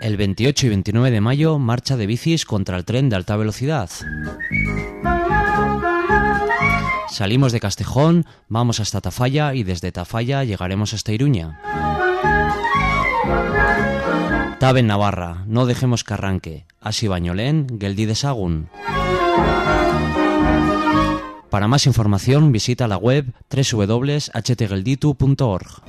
El 28 y 29 de mayo, marcha de bicis contra el tren de alta velocidad. Salimos de Castejón, vamos hasta Tafalla y desde Tafalla llegaremos hasta Iruña. Taben Navarra, no dejemos que arranque. Así Bañolén, Geldi de Sagun. Para más información visita la web www.htgelditu.org.